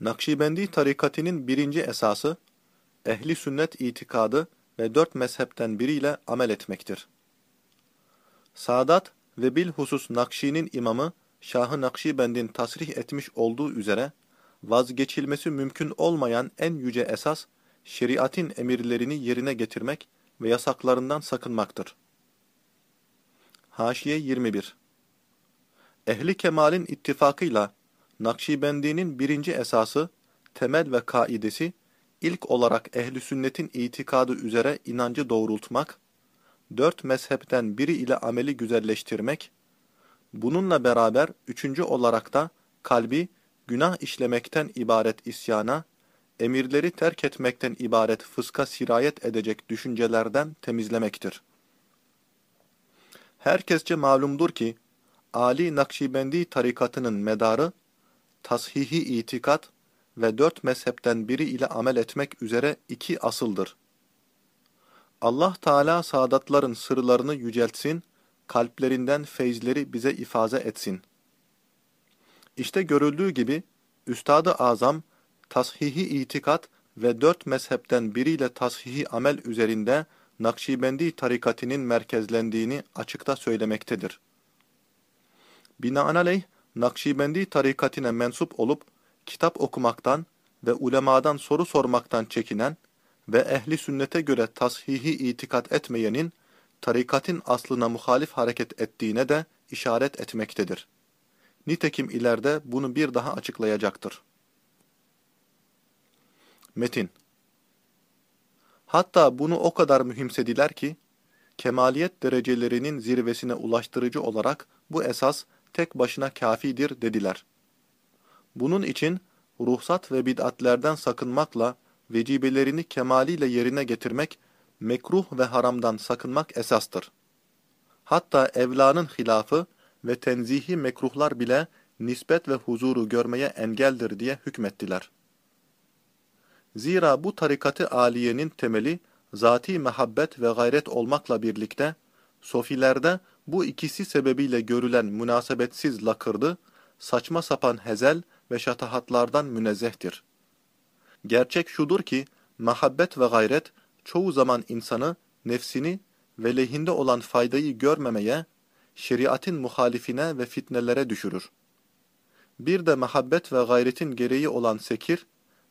Nakşibendi tarikatinin birinci esası, ehli sünnet itikadı ve dört mezhepten biriyle amel etmektir. Sadat ve bilhusus Nakşi'nin imamı Şah-ı Nakşibend'in tasrih etmiş olduğu üzere, vazgeçilmesi mümkün olmayan en yüce esas, şeriatin emirlerini yerine getirmek ve yasaklarından sakınmaktır. Haşiye 21 Ehli kemalin ittifakıyla Nakşibendi'nin birinci esası, temel ve kaidesi, ilk olarak ehli sünnetin itikadı üzere inancı doğrultmak, dört mezhepten biri ile ameli güzelleştirmek, bununla beraber üçüncü olarak da kalbi günah işlemekten ibaret isyana, emirleri terk etmekten ibaret fıska sirayet edecek düşüncelerden temizlemektir. Herkesçe malumdur ki, Ali Nakşibendi tarikatının medarı, tashihi itikat ve dört mezhepten biri ile amel etmek üzere iki asıldır. Allah Teala saadatların sırlarını yüceltsin, kalplerinden feyzleri bize ifaze etsin. İşte görüldüğü gibi, Üstad-ı Azam, tashihi itikat ve dört mezhepten biriyle tashihi amel üzerinde Nakşibendi tarikatinin merkezlendiğini açıkta söylemektedir. Binaenaleyh, Nakşibendi tarikatine mensup olup, kitap okumaktan ve ulemadan soru sormaktan çekinen ve ehli sünnete göre tashihi itikat etmeyenin, tarikatın aslına muhalif hareket ettiğine de işaret etmektedir. Nitekim ileride bunu bir daha açıklayacaktır. Metin Hatta bunu o kadar mühimsediler ki, kemaliyet derecelerinin zirvesine ulaştırıcı olarak bu esas tek başına kafidir dediler. Bunun için ruhsat ve bid'atlerden sakınmakla vecibelerini kemaliyle yerine getirmek, mekruh ve haramdan sakınmak esastır. Hatta evlanın hilafı ve tenzihi mekruhlar bile nispet ve huzuru görmeye engeldir diye hükmettiler. Zira bu tarikatı aliyenin temeli zati mehabbet ve gayret olmakla birlikte sofilerde bu ikisi sebebiyle görülen münasebetsiz lakırdı, saçma sapan hezel ve şatahatlardan münezzehtir. Gerçek şudur ki, mahabbet ve gayret çoğu zaman insanı, nefsini ve lehinde olan faydayı görmemeye, şeriatin muhalifine ve fitnelere düşürür. Bir de mahabbet ve gayretin gereği olan sekir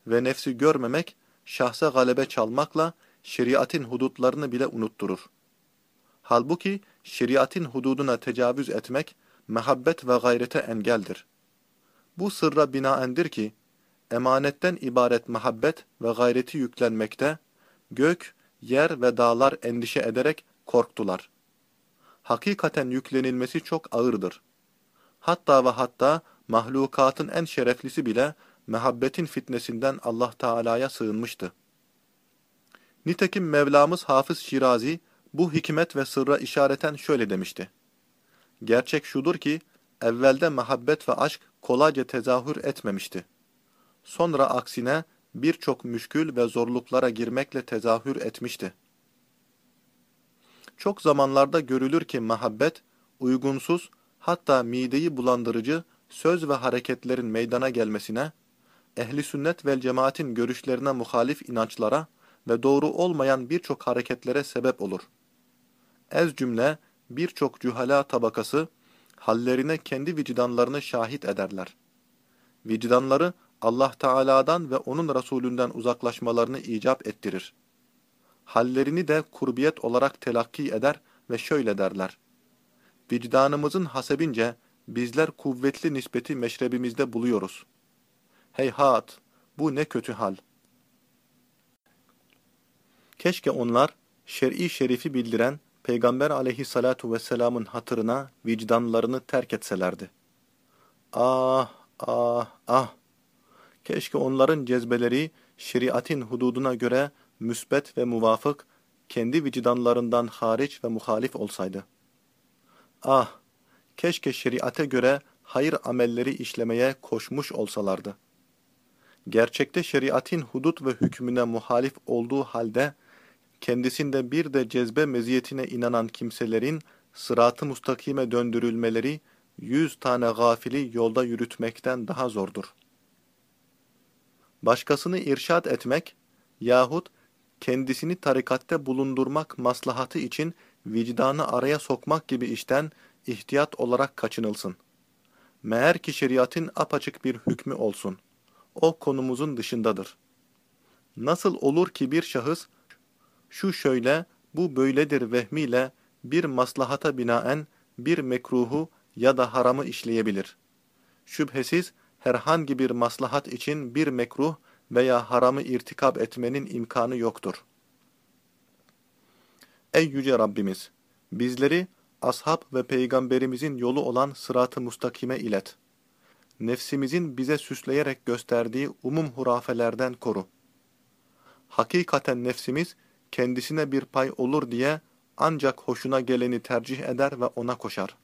ve nefsi görmemek, şahsa galebe çalmakla şeriatin hudutlarını bile unutturur. Halbuki şeriatin hududuna tecavüz etmek, mehabbet ve gayrete engeldir. Bu sırra binaendir ki, emanetten ibaret mehabbet ve gayreti yüklenmekte, gök, yer ve dağlar endişe ederek korktular. Hakikaten yüklenilmesi çok ağırdır. Hatta ve hatta mahlukatın en şereflisi bile mehabbetin fitnesinden Allah Teala'ya sığınmıştı. Nitekim Mevlamız Hafız Şirazi bu hikmet ve sırra işareten şöyle demişti. Gerçek şudur ki, evvelde mehabbet ve aşk kolayca tezahür etmemişti. Sonra aksine birçok müşkül ve zorluklara girmekle tezahür etmişti. Çok zamanlarda görülür ki mehabbet, uygunsuz, hatta mideyi bulandırıcı söz ve hareketlerin meydana gelmesine, ehli sünnet vel cemaatin görüşlerine muhalif inançlara ve doğru olmayan birçok hareketlere sebep olur. Ez cümle birçok cühala tabakası hallerine kendi vicdanlarını şahit ederler. Vicdanları Allah Teala'dan ve onun Resulünden uzaklaşmalarını icap ettirir. Hallerini de kurbiyet olarak telakki eder ve şöyle derler. Vicdanımızın hasebince bizler kuvvetli nispeti meşrebimizde buluyoruz. Heyhat, bu ne kötü hal. Keşke onlar şer'i şerifi bildiren Peygamber aleyhissalatu vesselamın hatırına vicdanlarını terk etselerdi. Ah, ah, ah! Keşke onların cezbeleri şeriatin hududuna göre müsbet ve muvafık, kendi vicdanlarından hariç ve muhalif olsaydı. Ah! Keşke şeriate göre hayır amelleri işlemeye koşmuş olsalardı. Gerçekte şeriatin hudut ve hükmüne muhalif olduğu halde, kendisinde bir de cezbe meziyetine inanan kimselerin sırat-ı mustakime döndürülmeleri yüz tane gafili yolda yürütmekten daha zordur. başkasını irşad etmek yahut kendisini tarikatte bulundurmak maslahatı için vicdanı araya sokmak gibi işten ihtiyat olarak kaçınılsın. Meğer ki şeriatın apaçık bir hükmü olsun. O konumuzun dışındadır. Nasıl olur ki bir şahıs, şu şöyle, bu böyledir vehmiyle bir maslahata binaen bir mekruhu ya da haramı işleyebilir. Şüphesiz herhangi bir maslahat için bir mekruh veya haramı irtikab etmenin imkanı yoktur. Ey Yüce Rabbimiz! Bizleri ashab ve peygamberimizin yolu olan sırat-ı mustakime ilet. Nefsimizin bize süsleyerek gösterdiği umum hurafelerden koru. Hakikaten nefsimiz kendisine bir pay olur diye ancak hoşuna geleni tercih eder ve ona koşar.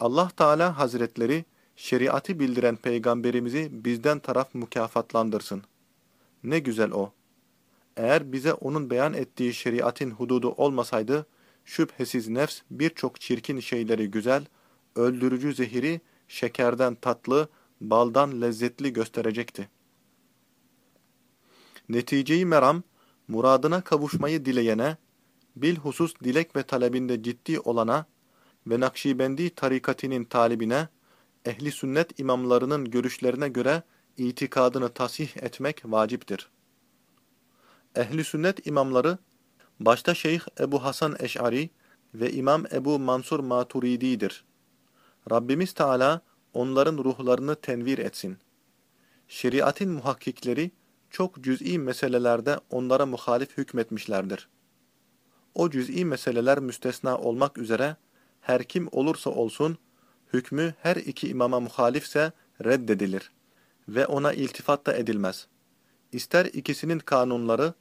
Allah Teala Hazretleri şeriatı bildiren peygamberimizi bizden taraf mükafatlandırsın. Ne güzel o. Eğer bize onun beyan ettiği şeriatin hududu olmasaydı, şüphesiz nefs birçok çirkin şeyleri güzel, öldürücü zehiri şekerden tatlı, baldan lezzetli gösterecekti. Neticeyi meram, muradına kavuşmayı dileyene, bilhusus dilek ve talebinde ciddi olana ve Nakşibendi tarikatinin talibine, ehli sünnet imamlarının görüşlerine göre itikadını tasih etmek vaciptir. Ehli sünnet imamları, başta Şeyh Ebu Hasan Eş'ari ve İmam Ebu Mansur Maturidi'dir. Rabbimiz Teala onların ruhlarını tenvir etsin. Şeriatin muhakkikleri çok cüz'i meselelerde onlara muhalif hükmetmişlerdir. O cüz'i meseleler müstesna olmak üzere her kim olursa olsun hükmü her iki imama muhalifse reddedilir ve ona iltifat da edilmez. İster ikisinin kanunları,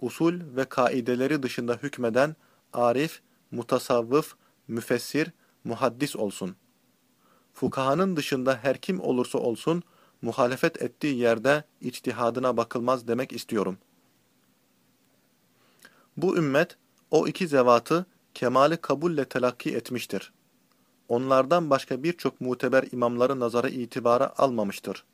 usul ve kaideleri dışında hükmeden arif, mutasavvıf, müfessir, muhaddis olsun. Fukahanın dışında her kim olursa olsun, muhalefet ettiği yerde içtihadına bakılmaz demek istiyorum. Bu ümmet, o iki zevatı kemali kabulle telakki etmiştir. Onlardan başka birçok muteber imamları nazara itibara almamıştır.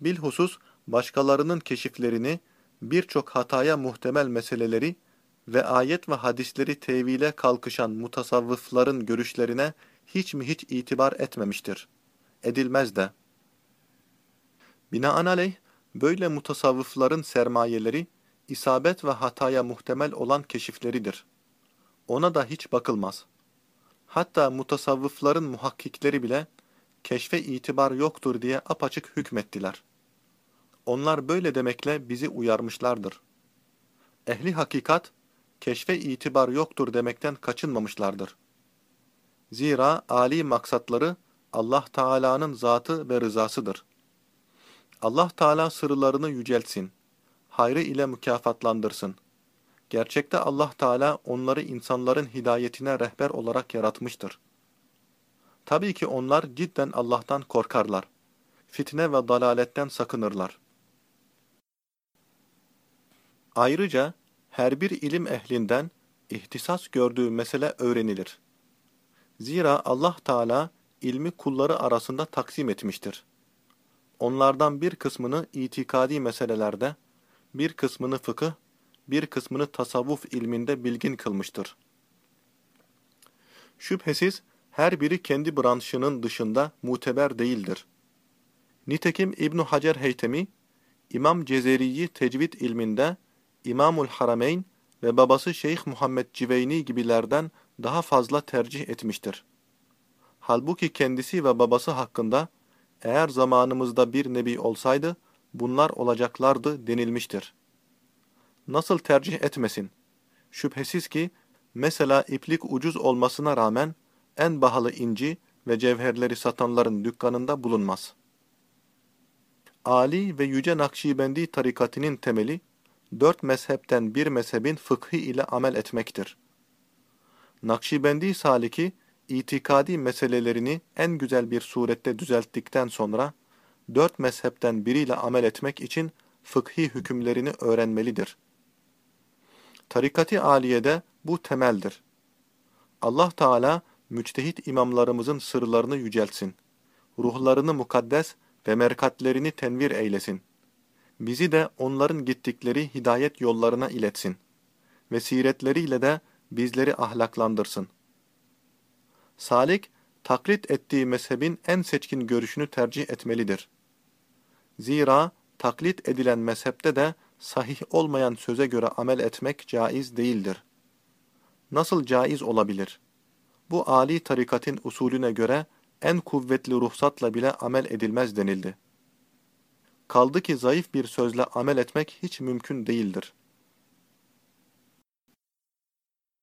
Bilhusus başkalarının keşiflerini, birçok hataya muhtemel meseleleri ve ayet ve hadisleri tevile kalkışan mutasavvıfların görüşlerine hiç mi hiç itibar etmemiştir. Edilmez de. Binaenaleyh, böyle mutasavvıfların sermayeleri, isabet ve hataya muhtemel olan keşifleridir. Ona da hiç bakılmaz. Hatta mutasavvıfların muhakkikleri bile, keşfe itibar yoktur diye apaçık hükmettiler. Onlar böyle demekle bizi uyarmışlardır. Ehli hakikat, keşfe itibar yoktur demekten kaçınmamışlardır. Zira âli maksatları Allah Teala'nın zatı ve rızasıdır. Allah Teala sırlarını yüceltsin, hayrı ile mükafatlandırsın. Gerçekte Allah Teala onları insanların hidayetine rehber olarak yaratmıştır. Tabii ki onlar cidden Allah'tan korkarlar. Fitne ve dalaletten sakınırlar. Ayrıca her bir ilim ehlinden ihtisas gördüğü mesele öğrenilir. Zira Allah Teala ilmi kulları arasında taksim etmiştir. Onlardan bir kısmını itikadi meselelerde, bir kısmını fıkıh, bir kısmını tasavvuf ilminde bilgin kılmıştır. Şüphesiz her biri kendi branşının dışında muteber değildir. Nitekim İbn Hacer Heytemi, İmam Cezeri'yi tecvid ilminde İmamul Harameyn ve babası Şeyh Muhammed Civeyni gibilerden daha fazla tercih etmiştir. Halbuki kendisi ve babası hakkında eğer zamanımızda bir nebi olsaydı bunlar olacaklardı denilmiştir. Nasıl tercih etmesin? Şüphesiz ki mesela iplik ucuz olmasına rağmen en pahalı inci ve cevherleri satanların dükkanında bulunmaz. Ali ve Yüce Nakşibendi tarikatinin temeli dört mezhepten bir mezhebin fıkhı ile amel etmektir. Nakşibendi saliki, itikadi meselelerini en güzel bir surette düzelttikten sonra, dört mezhepten biriyle amel etmek için fıkhi hükümlerini öğrenmelidir. Tarikati aliyede bu temeldir. Allah Teala, müçtehit imamlarımızın sırlarını yüceltsin. Ruhlarını mukaddes ve merkatlerini tenvir eylesin. bizi de onların gittikleri hidayet yollarına iletsin ve siretleriyle de bizleri ahlaklandırsın. Salik, taklit ettiği mezhebin en seçkin görüşünü tercih etmelidir. Zira taklit edilen mezhepte de sahih olmayan söze göre amel etmek caiz değildir. Nasıl caiz olabilir? Bu âli tarikatın usulüne göre en kuvvetli ruhsatla bile amel edilmez denildi. Kaldı ki zayıf bir sözle amel etmek hiç mümkün değildir.